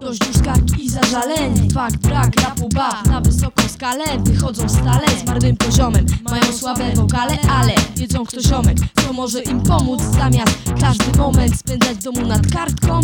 Dość już skarg i zażaleń. Fakt, brak rapu bab Na wysoką skalę. Wychodzą stale Z marnym poziomem. Mają słabe wokale, ale wiedzą kto ziomek. Co może im pomóc zamiast każdy moment Spędzać w domu nad kartką.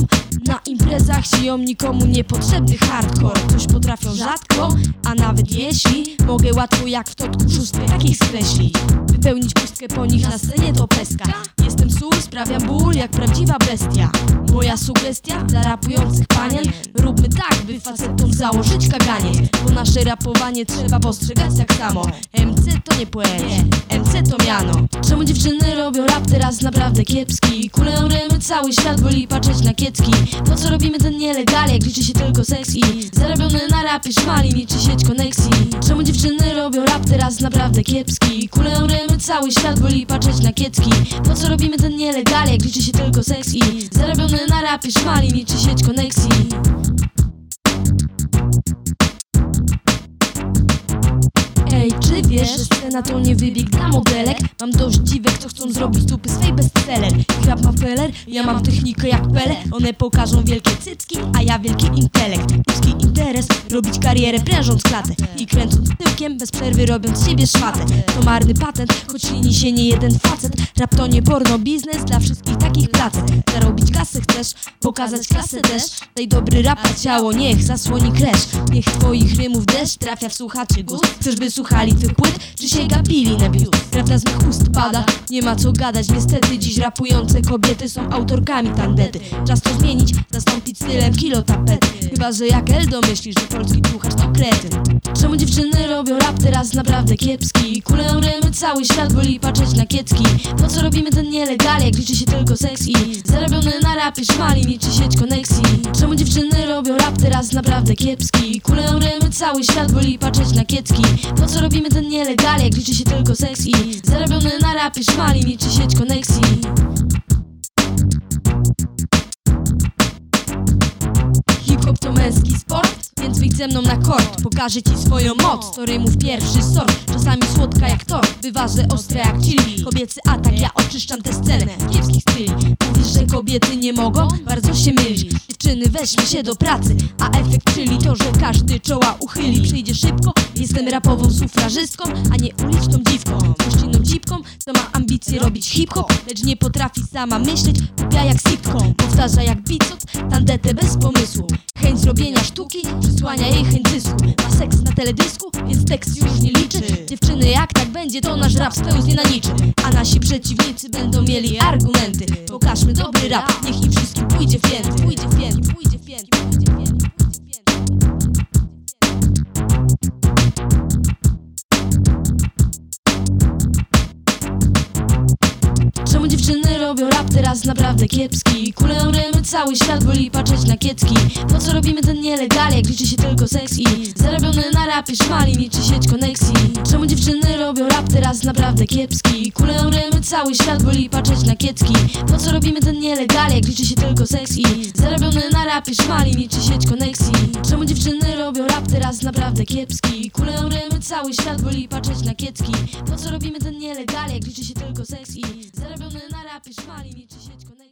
Na imprezach siją nikomu niepotrzebny hardcore. Coś potrafią rzadko, a nawet jeśli. Mogę łatwo jak w totku szóstkę takich skreślić. Wypełnić pustkę po nich na scenie to peska. Jestem sól, sprawiam ból jak prawdziwa bestia. Moja sugestia dla rapujących panien Róbmy tak, by facetom założyć kaganie Bo nasze rapowanie trzeba postrzegać tak samo. MC to nie poezie, MC to miano. Czemu dziewczyny robią rap teraz naprawdę kiepski? Rymy, cały świat woli patrzeć na kiecki. Po co robimy ten nielegal, jak liczy się tylko seks i Zarobiony na rapie szmali liczy sieć koneksji teraz naprawdę kiepski. Kulę cały świat woli patrzeć na kiecki Po co robimy ten nielegal, jak liczy się tylko seks i Zarobiony na rapie szmali liczy sieć koneksji Ej, czy wiesz, że scena to nie wybieg dla modelek? Mam dość dziwek, co chcą zrobić dupy swej bestseller Ich rap ma feller, ja mam technikę jak Pele One pokażą wielkie cycki, a ja wielki intelekt. Ludzki interes, robić karierę prężąc klatę. I kręcąc tyłkiem, bez przerwy robiąc siebie szmatę. To marny patent, choć lini się nie jeden facet. Rap to nie porno biznes dla wszystkich takich placet Zarobić kasę chcesz, pokazać klasę też Daj dobry rap na ciało, niech zasłoni kresz Niech twoich rymów deszcz trafia w słuchaczy gust Chcesz by słuchali tych płyt, czy się gapili na biust? Prawda z mych ust pada, nie ma co gadać. Niestety dziś rapujące kobiety są autorkami tandety. Czas to zmienić, zastąpić stylem kilo tapety. Chyba, że jak Eldo myślisz, że polski puchacz to kretyn. Czemu dziewczyny robią rap teraz naprawdę kiepski? Kulę rymy, cały świat woli patrzeć na kiecki. Po co robimy ten nielegal, jak liczy się tylko seks i Zarobiony na rapie szmali liczy sieć koneksji. Czemu dziewczyny robią rap teraz naprawdę kiepski? Kulę rymy, cały świat woli patrzeć na kiecki Po co robimy ten nielegal, jak liczy się tylko seks i Zarobiony na rapie szmali liczy sieć koneksji ze mną na kort. Pokażę ci swoją moc, to rymów pierwszy sort. Czasami słodka jak tor, bywa, ostre jak chili. Kobiecy atak, ja oczyszczam tę scenę. Kiepskich styli Mówisz, że kobiety nie mogą? Bardzo się mylisz. Dziewczyny, weźmy się do pracy. A efekt czyli to, że każdy czoła uchyli. Przyjdzie szybko, jestem rapową sufrażystką A nie uliczną dziwką, gościnną cipką Co ma ambicje robić hip-hop Lecz nie potrafi sama myśleć Kupia jak sitcom, powtarza jak bicot Tandetę bez pomysłu. Chęć zrobienia sztuki przysłania jej chęć zysku. Ma seks na teledysku, więc tekst już nie liczy. Dziewczyny, jak tak będzie, to nasz rap spełznie na niczym A nasi przeciwnicy będą mieli argumenty. Pokażmy dobry rap, niech im wszystkim Pójdzie w pięty, pójdzie w pięty, robią rap teraz naprawdę kiepski? Kulę rymy, cały świat woli patrzeć na kiecki Po co robimy ten nielegal, jak liczy się tylko seks i Zarobiony na rapie szmali liczy sieć koneksji Czemu dziewczyny robią rap teraz naprawdę kiepski? Kulę rymy, cały świat woli patrzeć na kiecki Po co robimy ten nielegal, jak liczy się tylko seks i Zarobiony na rapie szmali liczy sieć koneksji teraz naprawdę kiepski? Kulę rymy, cały świat woli patrzeć na kiecki Po co robimy ten nielegal, jak liczy się tylko seks i Zarobiony na rapie szmali liczy sieć koneksji